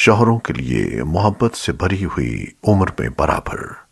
شوہروں کے لیے محبت سے بھری ہوئی عمر میں برابر۔